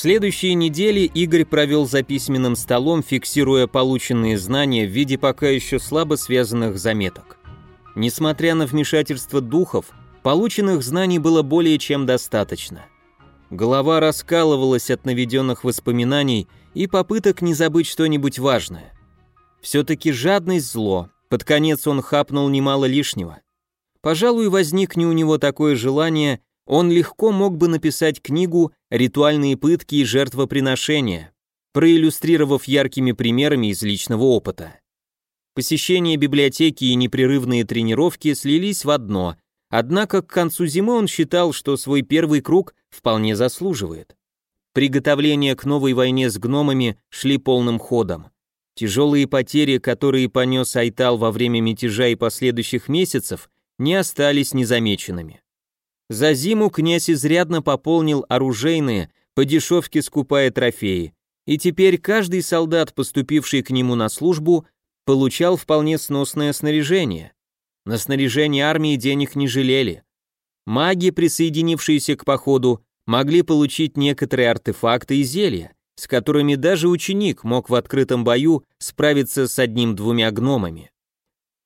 следующие недели Игорь провел за письменным столом, фиксируя полученные знания в виде пока еще слабо связанных заметок. Несмотря на вмешательство духов, полученных знаний было более чем достаточно. Голова раскалывалась от наведенных воспоминаний и попыток не забыть что-нибудь важное. Все-таки жадность зло, под конец он хапнул немало лишнего. Пожалуй, возникне у него такое желание, он легко мог бы написать книгу «Ритуальные пытки и жертвоприношения», проиллюстрировав яркими примерами из личного опыта. Посещение библиотеки и непрерывные тренировки слились в одно, однако к концу зимы он считал, что свой первый круг вполне заслуживает. Приготовления к новой войне с гномами шли полным ходом. Тяжелые потери, которые понес Айтал во время мятежа и последующих месяцев, не остались незамеченными. За зиму князь изрядно пополнил оружейные, по дешевке скупая трофеи, и теперь каждый солдат, поступивший к нему на службу, получал вполне сносное снаряжение. На снаряжение армии денег не жалели. Маги, присоединившиеся к походу, могли получить некоторые артефакты и зелья, с которыми даже ученик мог в открытом бою справиться с одним-двумя гномами.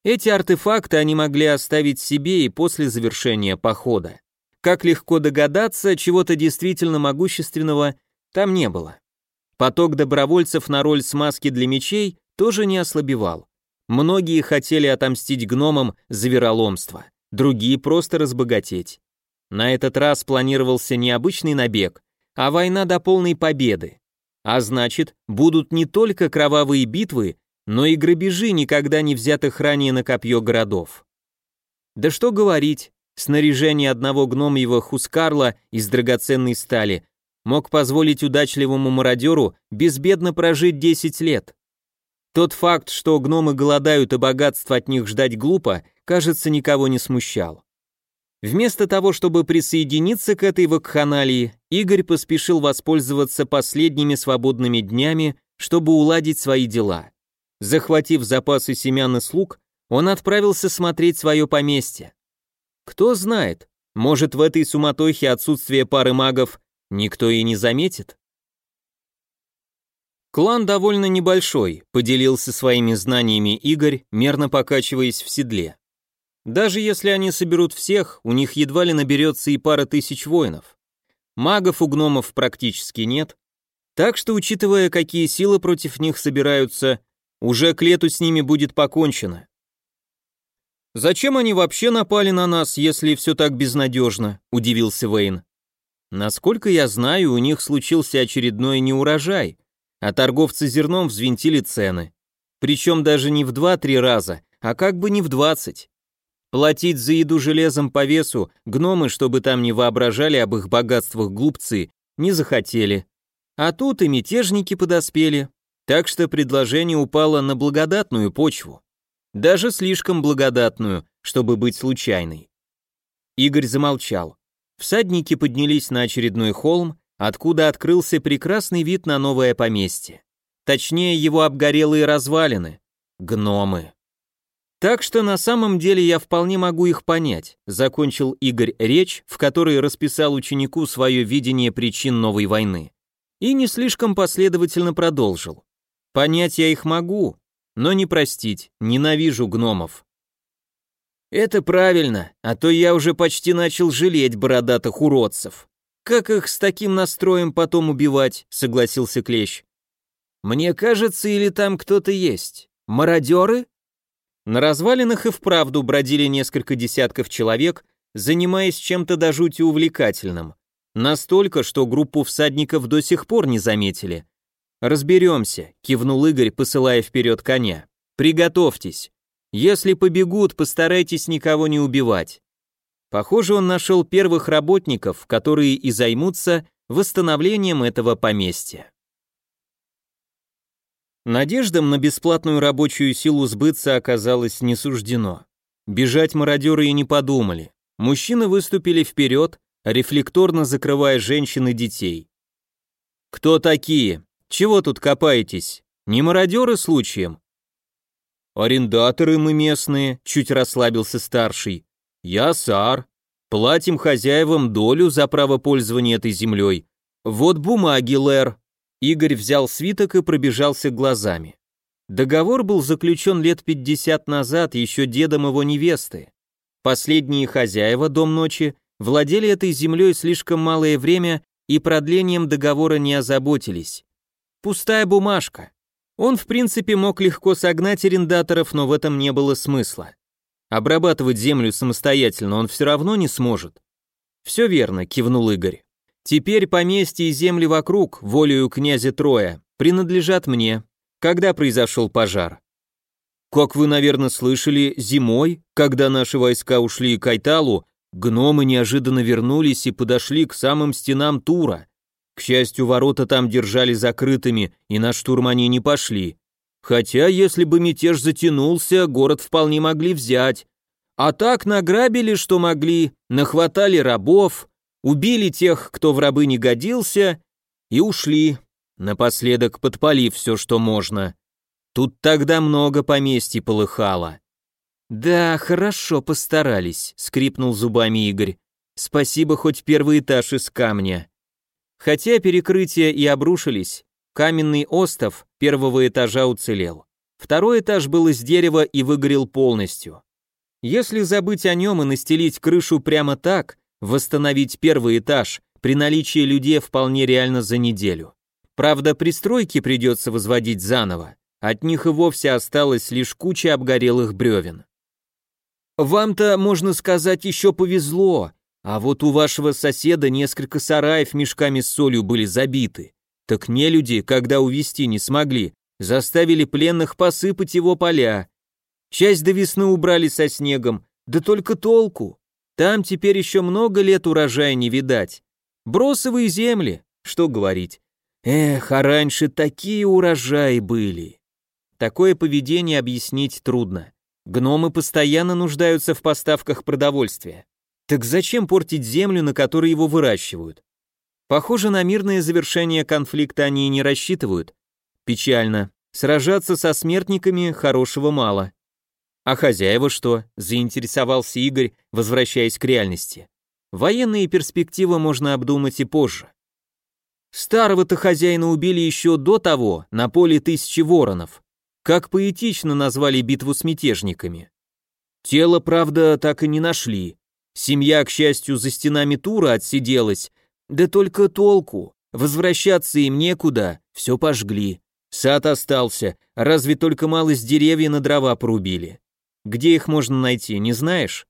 Эти артефакты они могли оставить себе и после завершения похода. Как легко догадаться, чего-то действительно могущественного там не было. Поток добровольцев на роль смазки для мечей тоже не ослабевал. Многие хотели отомстить гномам за вероломство, другие просто разбогатеть. На этот раз планировался не обычный набег, а война до полной победы. А значит, будут не только кровавые битвы, но и грабежи никогда не взятых ранее на копье городов. Да что говорить, снаряжение одного гномьего Хускарла из драгоценной стали мог позволить удачливому мародеру безбедно прожить 10 лет. Тот факт, что гномы голодают и богатство от них ждать глупо, кажется, никого не смущал. Вместо того, чтобы присоединиться к этой вакханалии, Игорь поспешил воспользоваться последними свободными днями, чтобы уладить свои дела. Захватив запасы семян и слуг, он отправился смотреть свое поместье. Кто знает, может в этой суматохе отсутствие пары магов никто и не заметит? Клан довольно небольшой, поделился своими знаниями Игорь, мерно покачиваясь в седле. Даже если они соберут всех, у них едва ли наберется и пара тысяч воинов. Магов у гномов практически нет, так что, учитывая, какие силы против них собираются, уже к лету с ними будет покончено. «Зачем они вообще напали на нас, если все так безнадежно?» – удивился Вейн. «Насколько я знаю, у них случился очередной неурожай, а торговцы зерном взвинтили цены. Причем даже не в два-три раза, а как бы не в двадцать. Платить за еду железом по весу гномы, чтобы там не воображали об их богатствах глупцы, не захотели. А тут и мятежники подоспели, так что предложение упало на благодатную почву. Даже слишком благодатную, чтобы быть случайной. Игорь замолчал. Всадники поднялись на очередной холм, откуда открылся прекрасный вид на новое поместье. Точнее, его обгорелые развалины. Гномы. Так что на самом деле я вполне могу их понять, закончил Игорь речь, в которой расписал ученику свое видение причин новой войны. И не слишком последовательно продолжил. Понять я их могу, но не простить, ненавижу гномов. Это правильно, а то я уже почти начал жалеть бородатых уродцев. Как их с таким настроем потом убивать, согласился Клещ. Мне кажется, или там кто-то есть. Мародеры? На развалинах и вправду бродили несколько десятков человек, занимаясь чем-то до жути увлекательным. Настолько, что группу всадников до сих пор не заметили. «Разберемся», — кивнул Игорь, посылая вперед коня. «Приготовьтесь. Если побегут, постарайтесь никого не убивать». Похоже, он нашел первых работников, которые и займутся восстановлением этого поместья. Надеждам на бесплатную рабочую силу сбыться оказалось не суждено. Бежать мародеры и не подумали. Мужчины выступили вперед, рефлекторно закрывая женщин и детей. «Кто такие? Чего тут копаетесь? Не мародеры случаем?» «Арендаторы мы местные», — чуть расслабился старший. «Я Сар. Платим хозяевам долю за право пользования этой землей. Вот бумаги, Лэр. Игорь взял свиток и пробежался глазами. Договор был заключен лет 50 назад еще дедом его невесты. Последние хозяева Дом ночи владели этой землей слишком малое время и продлением договора не озаботились. Пустая бумажка. Он, в принципе, мог легко согнать арендаторов, но в этом не было смысла. Обрабатывать землю самостоятельно он все равно не сможет. «Все верно», — кивнул Игорь. «Теперь поместье и земли вокруг, волею князя Троя, принадлежат мне. Когда произошел пожар?» Как вы, наверное, слышали, зимой, когда наши войска ушли к Айталу, гномы неожиданно вернулись и подошли к самым стенам Тура. К счастью, ворота там держали закрытыми, и на штурм они не пошли. Хотя, если бы мятеж затянулся, город вполне могли взять. А так награбили, что могли, нахватали рабов, убили тех, кто в рабы не годился, и ушли, напоследок подпалив все, что можно. Тут тогда много поместьй полыхало. Да, хорошо постарались, скрипнул зубами Игорь. Спасибо хоть первый этаж из камня. Хотя перекрытия и обрушились, каменный остов первого этажа уцелел. Второй этаж был из дерева и выгорел полностью. Если забыть о нем и настелить крышу прямо так, восстановить первый этаж при наличии людей вполне реально за неделю. Правда, пристройки придется возводить заново. От них и вовсе осталась лишь куча обгорелых бревен. «Вам-то, можно сказать, еще повезло, а вот у вашего соседа несколько сараев мешками с солью были забиты. Так не люди, когда увести не смогли, заставили пленных посыпать его поля. Часть до весны убрали со снегом, да только толку. Там теперь еще много лет урожая не видать. Бросовые земли, что говорить. Эх, а раньше такие урожаи были. Такое поведение объяснить трудно. Гномы постоянно нуждаются в поставках продовольствия. Так зачем портить землю, на которой его выращивают? Похоже, на мирное завершение конфликта они и не рассчитывают. Печально. Сражаться со смертниками хорошего мало. А хозяева что? Заинтересовался Игорь, возвращаясь к реальности. Военные перспективы можно обдумать и позже. Старого-то хозяина убили еще до того, на поле тысячи воронов. Как поэтично назвали битву с мятежниками. Тело, правда, так и не нашли. Семья, к счастью, за стенами Тура отсиделась, да только толку. Возвращаться им некуда, все пожгли. Сад остался, разве только малость деревья на дрова порубили. Где их можно найти, не знаешь?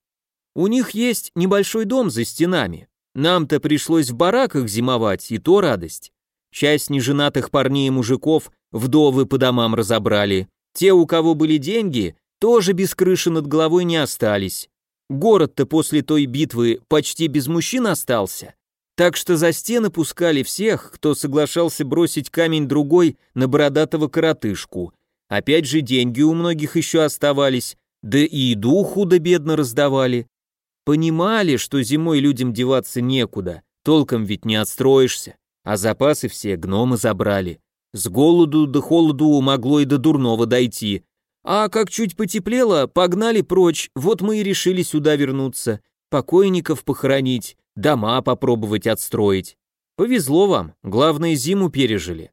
У них есть небольшой дом за стенами. Нам-то пришлось в бараках зимовать, и то радость. Часть неженатых парней и мужиков вдовы по домам разобрали. Те, у кого были деньги, тоже без крыши над головой не остались. Город-то после той битвы почти без мужчин остался. Так что за стены пускали всех, кто соглашался бросить камень другой на бородатого коротышку. Опять же, деньги у многих еще оставались, да и еду худо-бедно раздавали. Понимали, что зимой людям деваться некуда, толком ведь не отстроишься, а запасы все гномы забрали. С голоду до холоду могло и до дурного дойти. А как чуть потеплело, погнали прочь, вот мы и решили сюда вернуться, покойников похоронить, дома попробовать отстроить. Повезло вам, главное, зиму пережили.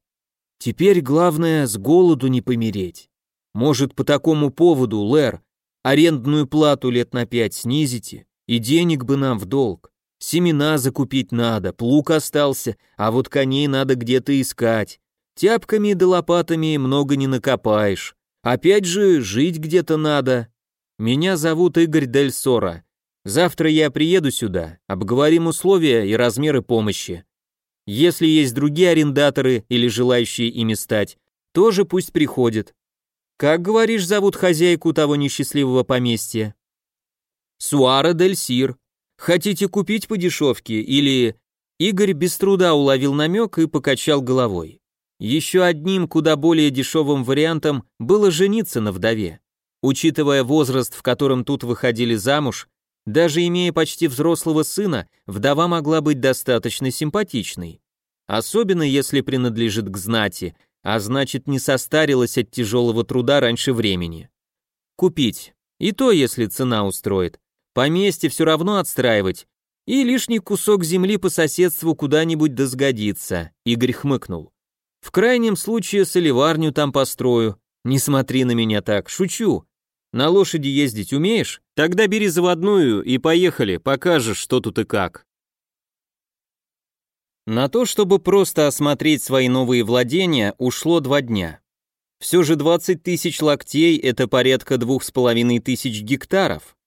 Теперь главное, с голоду не помереть. Может, по такому поводу, Лэр, арендную плату лет на пять снизите, и денег бы нам в долг. Семена закупить надо, плуг остался, а вот коней надо где-то искать. Тяпками да лопатами много не накопаешь. Опять же, жить где-то надо. Меня зовут Игорь Дель Сора. Завтра я приеду сюда, обговорим условия и размеры помощи. Если есть другие арендаторы или желающие ими стать, тоже пусть приходят. Как, говоришь, зовут хозяйку того несчастливого поместья? Суара Дель Сир. Хотите купить по дешевке или... Игорь без труда уловил намек и покачал головой. Еще одним куда более дешевым вариантом было жениться на вдове. Учитывая возраст, в котором тут выходили замуж, даже имея почти взрослого сына, вдова могла быть достаточно симпатичной. Особенно если принадлежит к знати, а значит не состарилась от тяжелого труда раньше времени. Купить. И то, если цена устроит. Поместье все равно отстраивать. И лишний кусок земли по соседству куда-нибудь досгодится, Игорь хмыкнул. В крайнем случае соливарню там построю. Не смотри на меня так, шучу. На лошади ездить умеешь? Тогда бери заводную и поехали, покажешь, что тут и как. На то, чтобы просто осмотреть свои новые владения, ушло два дня. Все же 20 тысяч локтей – это порядка двух с половиной тысяч гектаров.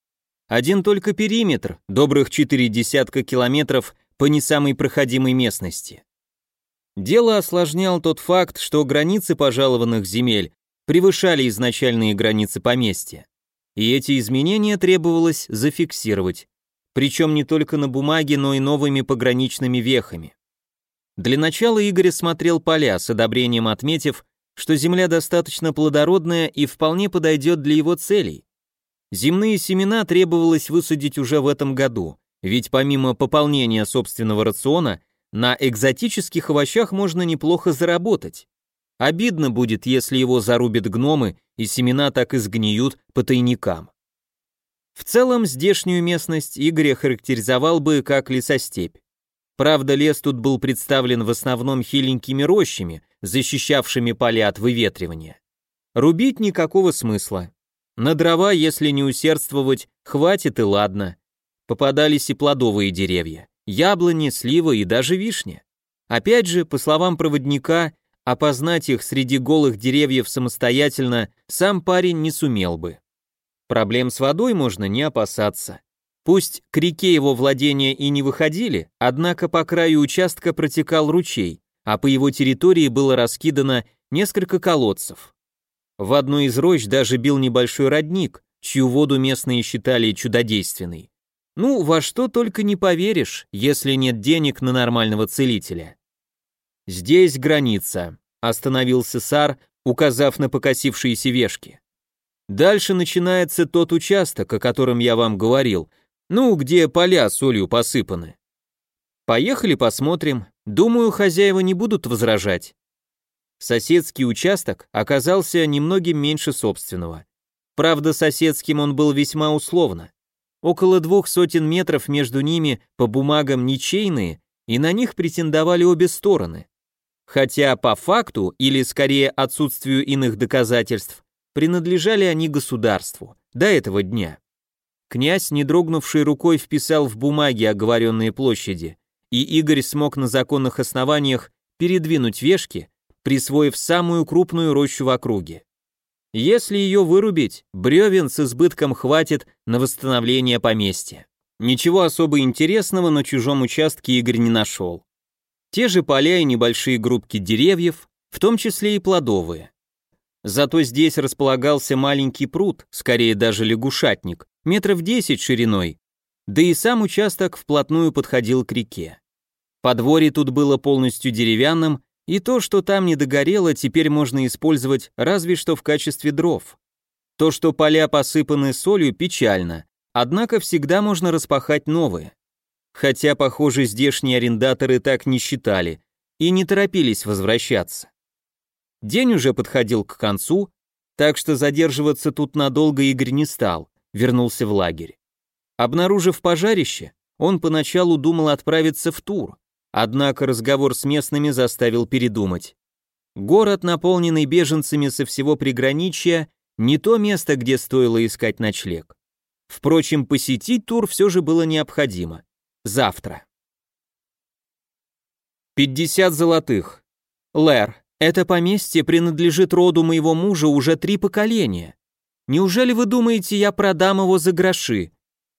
Один только периметр, добрых четыре десятка километров по не самой проходимой местности. Дело осложнял тот факт, что границы пожалованных земель превышали изначальные границы поместья. И эти изменения требовалось зафиксировать, причем не только на бумаге, но и новыми пограничными вехами. Для начала Игорь смотрел поля, с одобрением отметив, что земля достаточно плодородная и вполне подойдет для его целей. Земные семена требовалось высадить уже в этом году, ведь помимо пополнения собственного рациона, на экзотических овощах можно неплохо заработать. Обидно будет, если его зарубят гномы и семена так и сгниют по тайникам. В целом, здешнюю местность Игорь характеризовал бы как лесостепь. Правда, лес тут был представлен в основном хиленькими рощами, защищавшими поля от выветривания. Рубить никакого смысла. На дрова, если не усердствовать, хватит и ладно. Попадались и плодовые деревья. Яблони, слива и даже вишня. Опять же, по словам проводника, опознать их среди голых деревьев самостоятельно сам парень не сумел бы. Проблем с водой можно не опасаться. Пусть к реке его владения и не выходили, однако по краю участка протекал ручей, а по его территории было раскидано несколько колодцев. В одной из рощ даже бил небольшой родник, чью воду местные считали чудодейственной. Ну, во что только не поверишь, если нет денег на нормального целителя. Здесь граница, остановился Сар, указав на покосившиеся вешки. Дальше начинается тот участок, о котором я вам говорил, ну, где поля солью посыпаны. Поехали посмотрим. Думаю, хозяева не будут возражать. Соседский участок оказался немногим меньше собственного. Правда, соседским он был весьма условно. Около двух сотен метров между ними по бумагам ничейные, и на них претендовали обе стороны. Хотя по факту, или скорее отсутствию иных доказательств, принадлежали они государству до этого дня. Князь, не дрогнувшей рукой, вписал в бумаги оговоренные площади, и Игорь смог на законных основаниях передвинуть вешки, присвоив самую крупную рощу в округе. Если ее вырубить, бревен с избытком хватит на восстановление поместья. Ничего особо интересного на чужом участке Игорь не нашел. Те же поля и небольшие группки деревьев, в том числе и плодовые. Зато здесь располагался маленький пруд, скорее даже лягушатник, метров десять шириной, да и сам участок вплотную подходил к реке. Подворье тут было полностью деревянным, и то, что там не догорело, теперь можно использовать разве что в качестве дров. То, что поля посыпаны солью, печально, однако всегда можно распахать новые. Хотя, похоже, здешние арендаторы так не считали и не торопились возвращаться. День уже подходил к концу, так что задерживаться тут надолго Игорь не стал вернулся в лагерь. Обнаружив пожарище, он поначалу думал отправиться в тур, однако разговор с местными заставил передумать. Город, наполненный беженцами со всего приграничья, не то место, где стоило искать ночлег. Впрочем, посетить тур все же было необходимо. Завтра. 50 золотых. Лэр, это поместье принадлежит роду моего мужа уже три поколения. Неужели вы думаете, я продам его за гроши?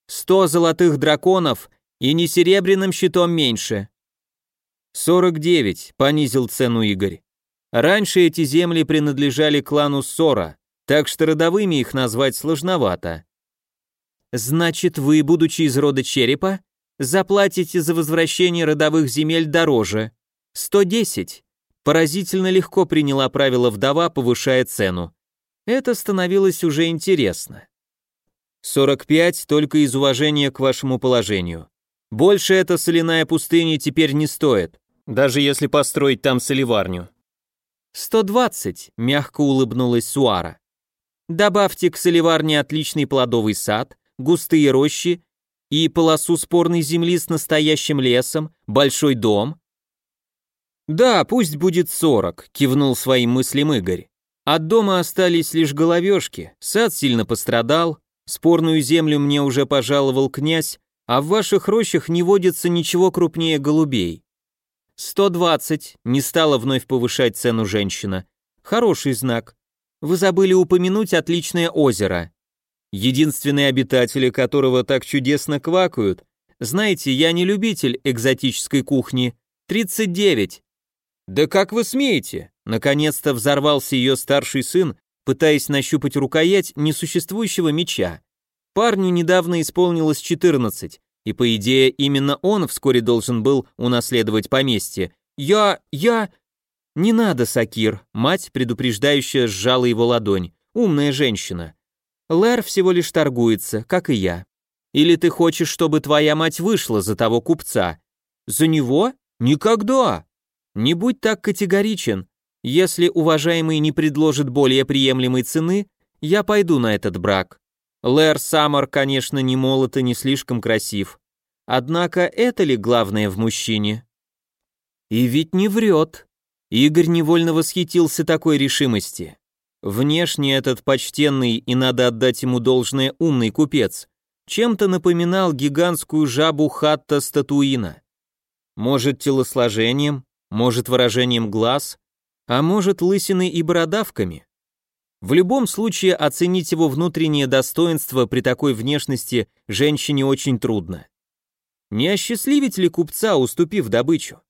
Сто золотых драконов и не серебряным щитом меньше. Сорок девять, понизил цену Игорь. Раньше эти земли принадлежали клану Сора, так что родовыми их назвать сложновато. Значит, вы, будучи из рода черепа, заплатите за возвращение родовых земель дороже. Сто десять. Поразительно легко приняла правило вдова, повышая цену. Это становилось уже интересно. 45 только из уважения к вашему положению. Больше эта соляная пустыня теперь не стоит, даже если построить там соливарню. 120, мягко улыбнулась Суара. Добавьте к соливарне отличный плодовый сад, густые рощи И полосу спорной земли с настоящим лесом, большой дом. Да, пусть будет сорок, кивнул своим мыслям Игорь. От дома остались лишь головешки, сад сильно пострадал, спорную землю мне уже пожаловал князь, а в ваших рощах не водится ничего крупнее голубей. «Сто двадцать», — не стала вновь повышать цену женщина. «Хороший знак. Вы забыли упомянуть отличное озеро. Единственные обитатели которого так чудесно квакают. Знаете, я не любитель экзотической кухни. Тридцать девять». «Да как вы смеете?» Наконец-то взорвался ее старший сын, пытаясь нащупать рукоять несуществующего меча. Парню недавно исполнилось 14, и по идее именно он вскоре должен был унаследовать поместье. Я... я... Не надо, Сакир, мать, предупреждающая, сжала его ладонь. Умная женщина. Лэр всего лишь торгуется, как и я. Или ты хочешь, чтобы твоя мать вышла за того купца? За него? Никогда. Не будь так категоричен. Если уважаемый не предложит более приемлемой цены, я пойду на этот брак. Лэр Саммер, конечно, не молод и не слишком красив. Однако это ли главное в мужчине? И ведь не врет. Игорь невольно восхитился такой решимости. Внешне этот почтенный и надо отдать ему должное умный купец чем-то напоминал гигантскую жабу Хатта Статуина. Может, телосложением, может, выражением глаз, а может, лысиной и бородавками. В любом случае оценить его внутреннее достоинство при такой внешности женщине очень трудно. Не осчастливить ли купца, уступив добычу?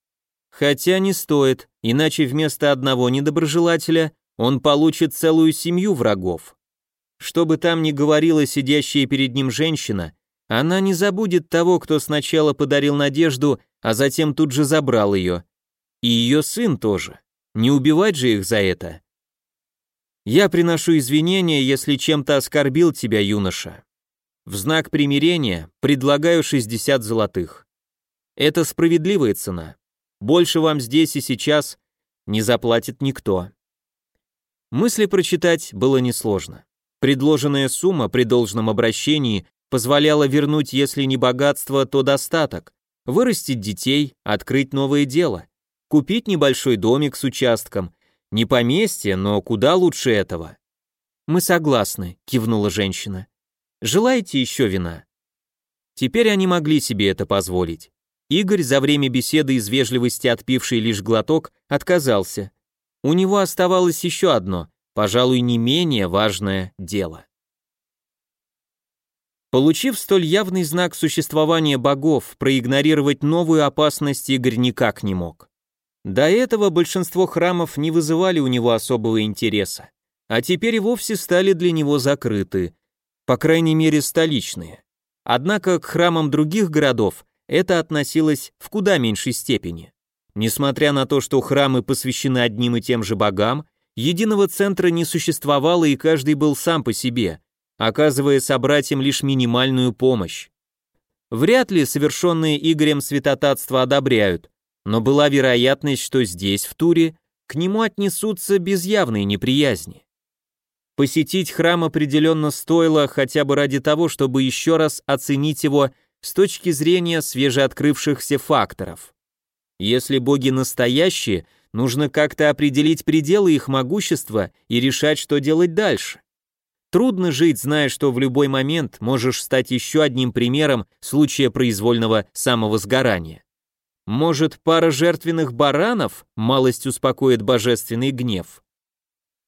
Хотя не стоит, иначе вместо одного недоброжелателя он получит целую семью врагов. Что бы там ни говорила сидящая перед ним женщина, она не забудет того, кто сначала подарил надежду, а затем тут же забрал ее. И ее сын тоже. Не убивать же их за это. Я приношу извинения, если чем-то оскорбил тебя, юноша. В знак примирения предлагаю 60 золотых. Это справедливая цена. Больше вам здесь и сейчас не заплатит никто. Мысли прочитать было несложно. Предложенная сумма при должном обращении позволяла вернуть, если не богатство, то достаток, вырастить детей, открыть новое дело, купить небольшой домик с участком, не поместье, но куда лучше этого. Мы согласны, кивнула женщина. Желаете еще вина? Теперь они могли себе это позволить. Игорь, за время беседы из вежливости отпивший лишь глоток, отказался. У него оставалось еще одно, пожалуй, не менее важное дело. Получив столь явный знак существования богов, проигнорировать новую опасность Игорь никак не мог. До этого большинство храмов не вызывали у него особого интереса, а теперь и вовсе стали для него закрыты, по крайней мере столичные. Однако к храмам других городов это относилось в куда меньшей степени. Несмотря на то, что храмы посвящены одним и тем же богам, единого центра не существовало и каждый был сам по себе, оказывая собратьям лишь минимальную помощь. Вряд ли совершенные Игорем святотатство одобряют, но была вероятность, что здесь, в Туре, к нему отнесутся без явной неприязни. Посетить храм определенно стоило хотя бы ради того, чтобы еще раз оценить его с точки зрения свежеоткрывшихся факторов. Если боги настоящие, нужно как-то определить пределы их могущества и решать, что делать дальше. Трудно жить, зная, что в любой момент можешь стать еще одним примером случая произвольного самовозгорания. Может, пара жертвенных баранов малость успокоит божественный гнев?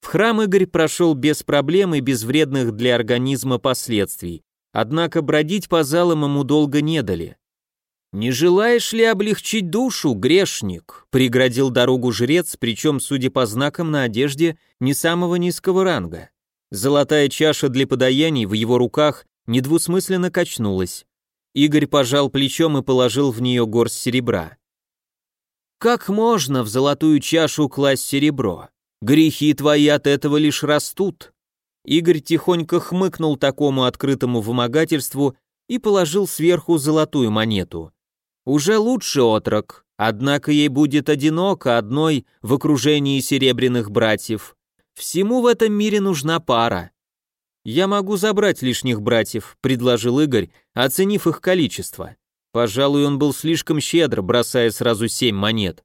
В храм Игорь прошел без проблем и без вредных для организма последствий. Однако бродить по залам ему долго не дали. «Не желаешь ли облегчить душу, грешник?» — преградил дорогу жрец, причем, судя по знакам на одежде, не самого низкого ранга. Золотая чаша для подаяний в его руках недвусмысленно качнулась. Игорь пожал плечом и положил в нее горсть серебра. «Как можно в золотую чашу класть серебро? Грехи твои от этого лишь растут. Игорь тихонько хмыкнул такому открытому вымогательству и положил сверху золотую монету. Уже лучше отрок, однако ей будет одиноко одной в окружении серебряных братьев. Всему в этом мире нужна пара. «Я могу забрать лишних братьев», — предложил Игорь, оценив их количество. Пожалуй, он был слишком щедр, бросая сразу семь монет.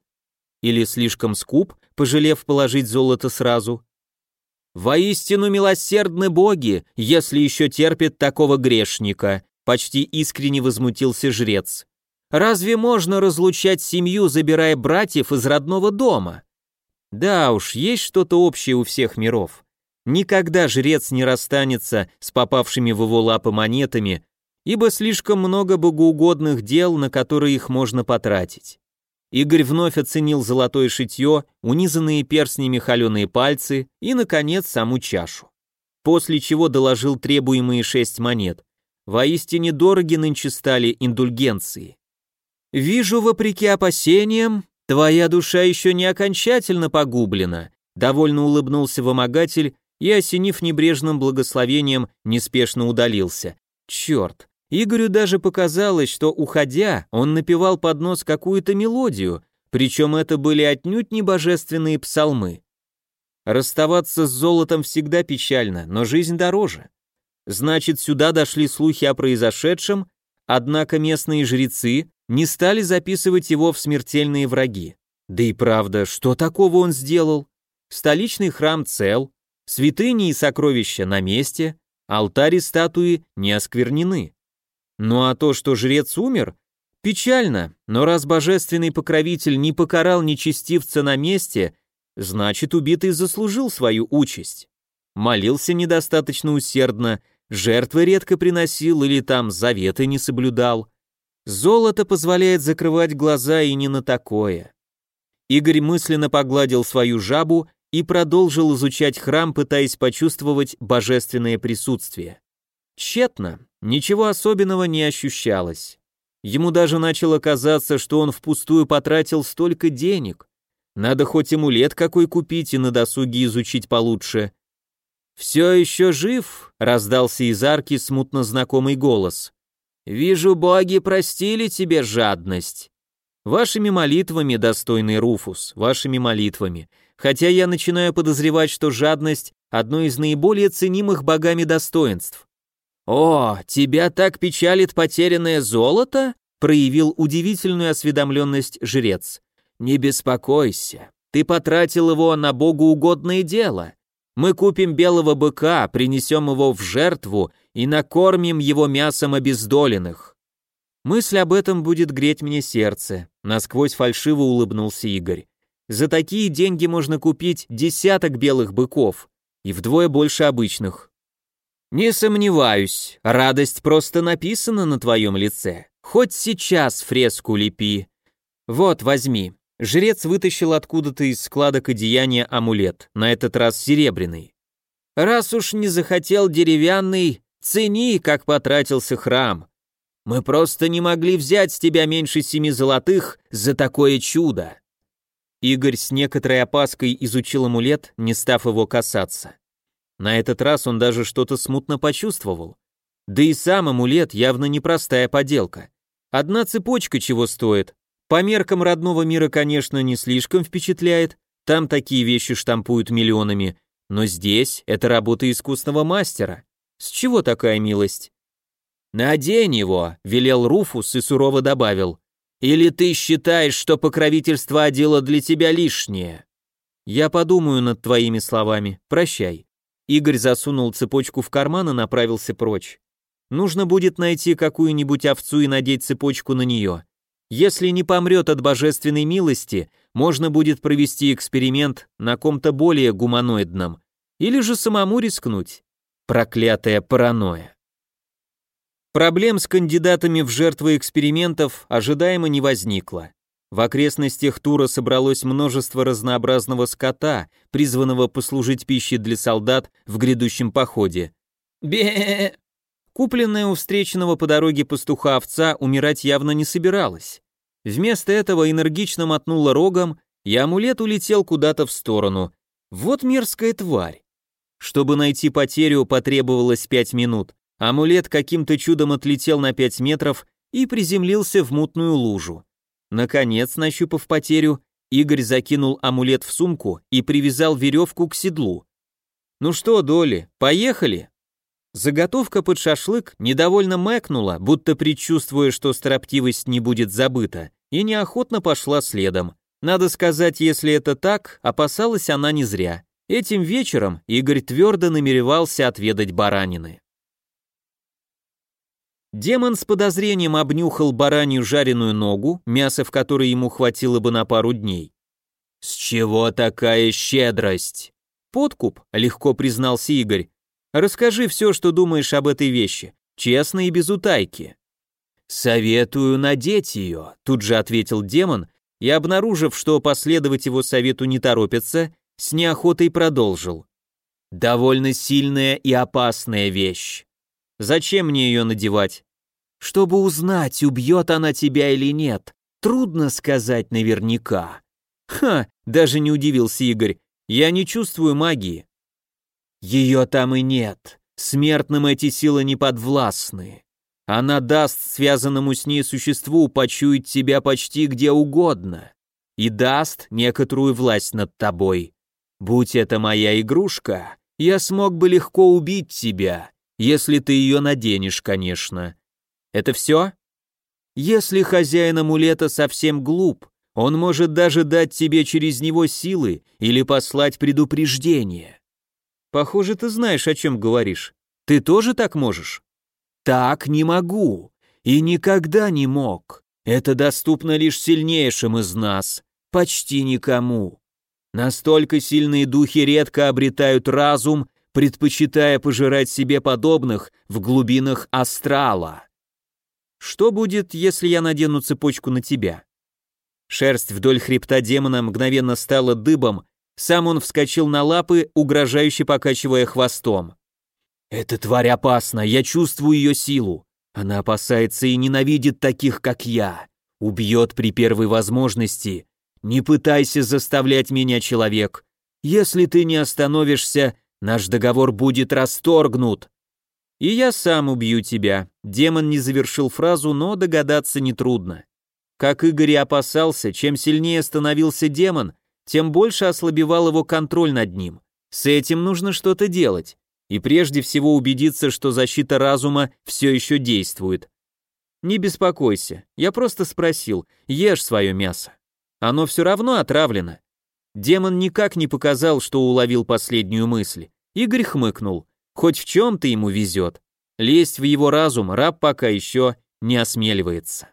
Или слишком скуп, пожалев положить золото сразу. «Воистину милосердны боги, если еще терпят такого грешника», почти искренне возмутился жрец. «Разве можно разлучать семью, забирая братьев из родного дома?» Да уж, есть что-то общее у всех миров. Никогда жрец не расстанется с попавшими в его лапы монетами, ибо слишком много богоугодных дел, на которые их можно потратить. Игорь вновь оценил золотое шитье, унизанные перстнями холеные пальцы и, наконец, саму чашу. После чего доложил требуемые шесть монет. Воистине дороги нынче стали индульгенции. «Вижу, вопреки опасениям, твоя душа еще не окончательно погублена», довольно улыбнулся вымогатель и, осенив небрежным благословением, неспешно удалился. Черт, Игорю даже показалось, что, уходя, он напевал под нос какую-то мелодию, причем это были отнюдь не божественные псалмы. Расставаться с золотом всегда печально, но жизнь дороже. Значит, сюда дошли слухи о произошедшем, однако местные жрецы не стали записывать его в смертельные враги. Да и правда, что такого он сделал? Столичный храм цел, Святыни и сокровища на месте, алтарь и статуи не осквернены. Ну а то, что жрец умер, печально, но раз божественный покровитель не покарал нечестивца на месте, значит убитый заслужил свою участь. Молился недостаточно усердно, жертвы редко приносил или там заветы не соблюдал. Золото позволяет закрывать глаза и не на такое. Игорь мысленно погладил свою жабу и продолжил изучать храм, пытаясь почувствовать божественное присутствие. Тщетно, ничего особенного не ощущалось. Ему даже начало казаться, что он впустую потратил столько денег. Надо хоть амулет какой купить и на досуге изучить получше. «Все еще жив?» — раздался из арки смутно знакомый голос. «Вижу, боги простили тебе жадность». «Вашими молитвами, достойный Руфус, вашими молитвами хотя я начинаю подозревать, что жадность – одно из наиболее ценимых богами достоинств. «О, тебя так печалит потерянное золото?» – проявил удивительную осведомленность жрец. «Не беспокойся, ты потратил его на богоугодное дело. Мы купим белого быка, принесем его в жертву и накормим его мясом обездоленных». Мысль об этом будет греть мне сердце, насквозь фальшиво улыбнулся Игорь. За такие деньги можно купить десяток белых быков, и вдвое больше обычных. Не сомневаюсь, радость просто написана на твоем лице. Хоть сейчас фреску лепи. Вот, возьми. Жрец вытащил откуда-то из складок одеяния амулет, на этот раз серебряный. Раз уж не захотел деревянный, цени, как потратился храм. Мы просто не могли взять с тебя меньше семи золотых за такое чудо. Игорь с некоторой опаской изучил амулет, не став его касаться. На этот раз он даже что-то смутно почувствовал. Да и сам амулет явно непростая поделка. Одна цепочка чего стоит. По меркам родного мира, конечно, не слишком впечатляет, там такие вещи штампуют миллионами, но здесь это работа искусного мастера. С чего такая милость? «Надень его», — велел Руфус и сурово добавил. Или ты считаешь, что покровительство Адила для тебя лишнее? Я подумаю над твоими словами. Прощай. Игорь засунул цепочку в карман и направился прочь. Нужно будет найти какую-нибудь овцу и надеть цепочку на нее. Если не помрет от божественной милости, можно будет провести эксперимент на ком-то более гуманоидном. Или же самому рискнуть. Проклятая паранойя. Проблем с кандидатами в жертвы экспериментов ожидаемо не возникло. В окрестностях Тура собралось множество разнообразного скота, призванного послужить пищей для солдат в грядущем походе. бе Купленная у встречного по дороге пастуха овца умирать явно не собиралась. Вместо этого энергично мотнула рогом, и амулет улетел куда-то в сторону. Вот мерзкая тварь. Чтобы найти потерю, потребовалось пять минут, Амулет каким-то чудом отлетел на 5 метров и приземлился в мутную лужу. Наконец, нащупав потерю, Игорь закинул амулет в сумку и привязал веревку к седлу. «Ну что, Доли, поехали?» Заготовка под шашлык недовольно мэкнула, будто предчувствуя, что строптивость не будет забыта, и неохотно пошла следом. Надо сказать, если это так, опасалась она не зря. Этим вечером Игорь твердо намеревался отведать баранины. Демон с подозрением обнюхал баранью жареную ногу, мясо в которой ему хватило бы на пару дней. «С чего такая щедрость?» «Подкуп», — легко признался Игорь, Расскажи все, что думаешь об этой вещи, честно и без утайки». «Советую надеть ее», — тут же ответил демон, и, обнаружив, что последовать его совету не торопится, с неохотой продолжил. «Довольно сильная и опасная вещь. Зачем мне ее надевать?» «Чтобы узнать, убьет она тебя или нет. Трудно сказать наверняка». «Ха!» — даже не удивился Игорь. «Я не чувствую магии. Ее там и нет. Смертным эти силы не подвластны. Она даст связанному с ней существу почуять тебя почти где угодно и даст некоторую власть над тобой. Будь это моя игрушка, я смог бы легко убить тебя, если ты ее наденешь, конечно. Это все? Если хозяин амулета совсем глуп, он может даже дать тебе через него силы или послать предупреждение. Похоже, ты знаешь, о чем говоришь. Ты тоже так можешь? Так не могу. И никогда не мог. Это доступно лишь сильнейшим из нас. Почти никому. Настолько сильные духи редко обретают разум, предпочитая пожирать себе подобных в глубинах астрала. Что будет, если я надену цепочку на тебя? Шерсть вдоль хребта демона мгновенно стала дыбом, сам он вскочил на лапы, угрожающе покачивая хвостом. «Эта тварь опасна, я чувствую ее силу. Она опасается и ненавидит таких, как я. Убьет при первой возможности. Не пытайся заставлять меня, человек. Если ты не остановишься, наш договор будет расторгнут». «И я сам убью тебя», — демон не завершил фразу, но догадаться нетрудно. Как Игорь и опасался, чем сильнее становился демон, тем больше ослабевал его контроль над ним. С этим нужно что-то делать. И прежде всего убедиться, что защита разума все еще действует. Не беспокойся, я просто спросил, ешь свое мясо. Оно все равно отравлено. Демон никак не показал, что уловил последнюю мысль. Игорь хмыкнул. Хоть в чем-то ему везет. Лезть в его разум раб пока еще не осмеливается.